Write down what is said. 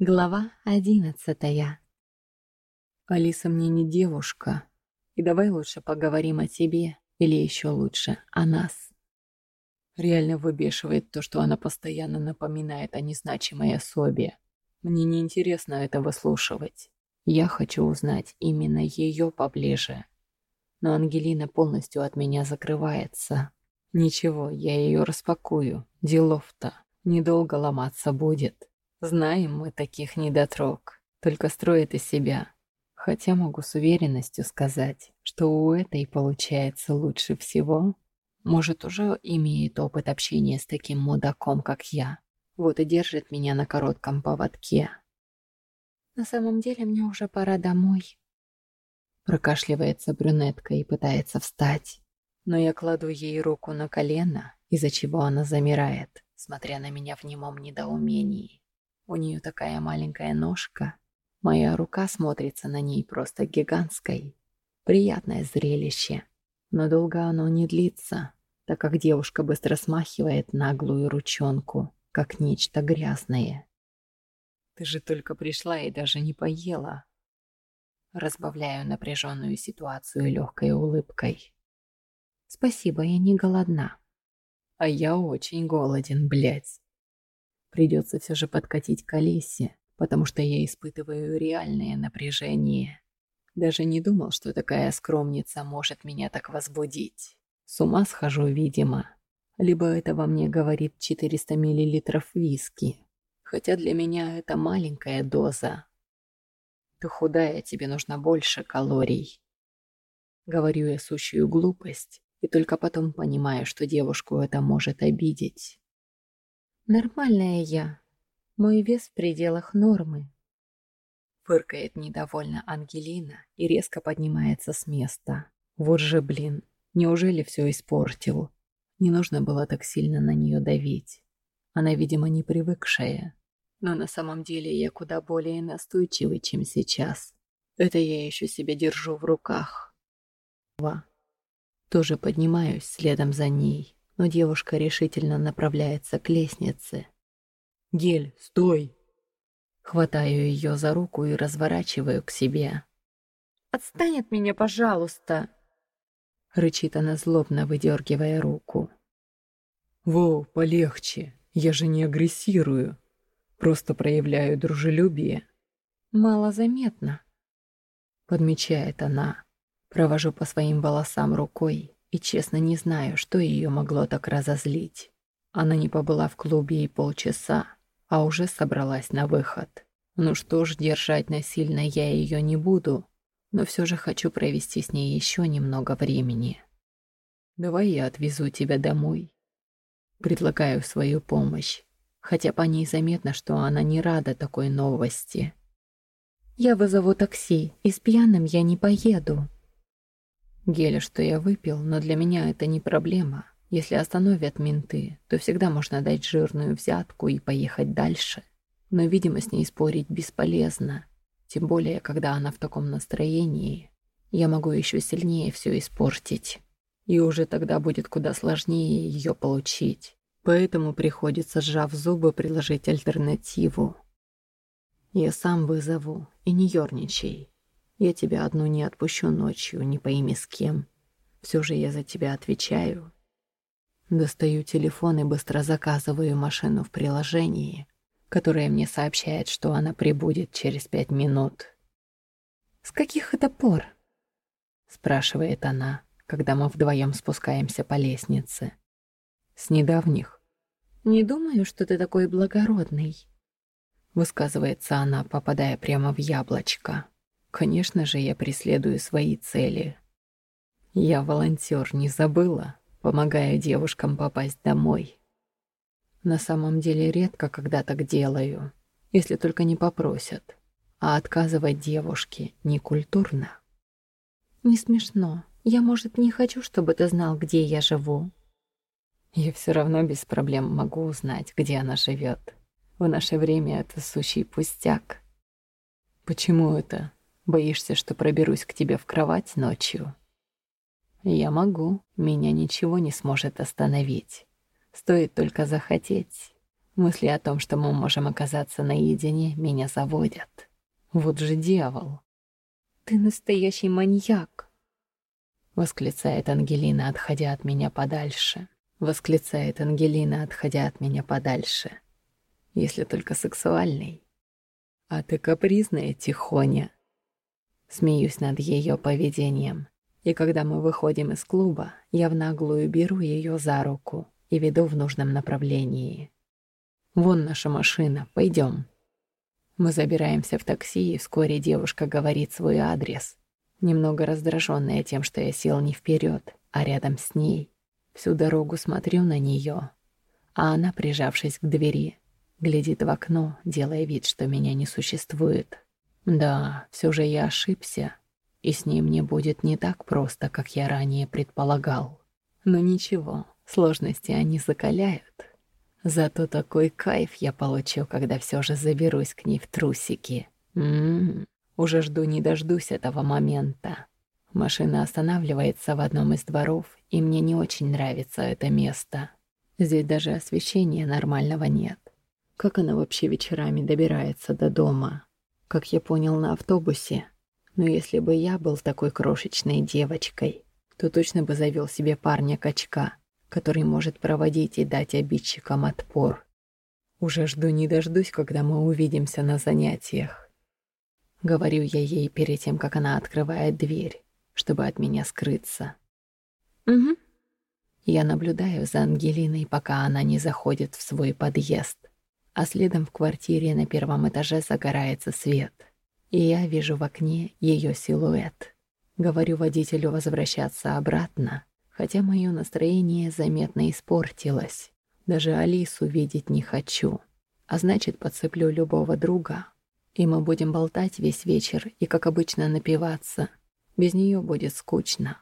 Глава одиннадцатая. Алиса мне не девушка. И давай лучше поговорим о тебе, или еще лучше, о нас. Реально выбешивает то, что она постоянно напоминает о незначимой особе. Мне не интересно это выслушивать. Я хочу узнать именно ее поближе. Но Ангелина полностью от меня закрывается. Ничего, я ее распакую. Делов-то. Недолго ломаться будет. Знаем мы таких недотрог, только строят из себя. Хотя могу с уверенностью сказать, что у этой получается лучше всего. Может, уже имеет опыт общения с таким мудаком, как я. Вот и держит меня на коротком поводке. На самом деле мне уже пора домой. Прокашливается брюнетка и пытается встать. Но я кладу ей руку на колено, из-за чего она замирает, смотря на меня в немом недоумении. У нее такая маленькая ножка. Моя рука смотрится на ней просто гигантской. Приятное зрелище. Но долго оно не длится, так как девушка быстро смахивает наглую ручонку, как нечто грязное. «Ты же только пришла и даже не поела». Разбавляю напряженную ситуацию легкой улыбкой. «Спасибо, я не голодна». «А я очень голоден, блядь». Придется все же подкатить к Олесе, потому что я испытываю реальное напряжение. Даже не думал, что такая скромница может меня так возбудить. С ума схожу, видимо. Либо это во мне говорит 400 мл виски. Хотя для меня это маленькая доза. Ты худая, тебе нужно больше калорий. Говорю я сущую глупость, и только потом понимаю, что девушку это может обидеть. Нормальная я. Мой вес в пределах нормы. Фыркает недовольно Ангелина и резко поднимается с места. Вот же, блин, неужели все испортил? Не нужно было так сильно на нее давить. Она, видимо, не привыкшая. Но на самом деле я куда более настойчивый, чем сейчас. Это я еще себя держу в руках. Ва. Тоже поднимаюсь следом за ней но девушка решительно направляется к лестнице. «Гель, стой!» Хватаю ее за руку и разворачиваю к себе. «Отстань от меня, пожалуйста!» Рычит она злобно, выдергивая руку. «Во, полегче, я же не агрессирую, просто проявляю дружелюбие». «Мало заметно», — подмечает она. Провожу по своим волосам рукой и честно не знаю, что ее могло так разозлить. Она не побыла в клубе и полчаса, а уже собралась на выход. Ну что ж, держать насильно я ее не буду, но все же хочу провести с ней еще немного времени. Давай я отвезу тебя домой. Предлагаю свою помощь, хотя по ней заметно, что она не рада такой новости. Я вызову такси, и с пьяным я не поеду. Геля, что я выпил, но для меня это не проблема. Если остановят менты, то всегда можно дать жирную взятку и поехать дальше. Но, видимо, с ней спорить бесполезно. Тем более, когда она в таком настроении, я могу еще сильнее все испортить. И уже тогда будет куда сложнее ее получить. Поэтому приходится, сжав зубы, приложить альтернативу. Я сам вызову, и не ерничай. Я тебя одну не отпущу ночью, не пойми с кем. Все же я за тебя отвечаю. Достаю телефон и быстро заказываю машину в приложении, которое мне сообщает, что она прибудет через пять минут. «С каких это пор?» — спрашивает она, когда мы вдвоем спускаемся по лестнице. «С недавних». «Не думаю, что ты такой благородный», — высказывается она, попадая прямо в яблочко. Конечно же, я преследую свои цели. Я волонтер, не забыла, помогаю девушкам попасть домой. На самом деле редко когда так делаю, если только не попросят. А отказывать девушке не культурно. Не смешно. Я, может, не хочу, чтобы ты знал, где я живу. Я все равно без проблем могу узнать, где она живет. В наше время это сущий пустяк. Почему это? Боишься, что проберусь к тебе в кровать ночью? Я могу, меня ничего не сможет остановить. Стоит только захотеть. Мысли о том, что мы можем оказаться наедине, меня заводят. Вот же дьявол. Ты настоящий маньяк. Восклицает Ангелина, отходя от меня подальше. Восклицает Ангелина, отходя от меня подальше. Если только сексуальный. А ты капризная, Тихоня. Смеюсь над ее поведением. И когда мы выходим из клуба, я в наглую беру ее за руку и веду в нужном направлении. «Вон наша машина, пойдем». Мы забираемся в такси, и вскоре девушка говорит свой адрес, немного раздраженная тем, что я сел не вперед, а рядом с ней. Всю дорогу смотрю на нее, а она, прижавшись к двери, глядит в окно, делая вид, что меня не существует. Да, все же я ошибся, и с ней мне будет не так просто, как я ранее предполагал. Но ничего, сложности они закаляют. Зато такой кайф я получу, когда все же заберусь к ней в трусики. Ммм, уже жду не дождусь этого момента. Машина останавливается в одном из дворов, и мне не очень нравится это место. Здесь даже освещения нормального нет. Как она вообще вечерами добирается до дома? Как я понял на автобусе. Но если бы я был такой крошечной девочкой, то точно бы завел себе парня-качка который может проводить и дать обидчикам отпор. Уже жду не дождусь, когда мы увидимся на занятиях. Говорю я ей перед тем, как она открывает дверь, чтобы от меня скрыться. Угу. Я наблюдаю за Ангелиной, пока она не заходит в свой подъезд, а следом в квартире на первом этаже загорается свет, и я вижу в окне ее силуэт. Говорю водителю возвращаться обратно, хотя мое настроение заметно испортилось. Даже Алису видеть не хочу. А значит, подцеплю любого друга, и мы будем болтать весь вечер и, как обычно, напиваться. Без нее будет скучно.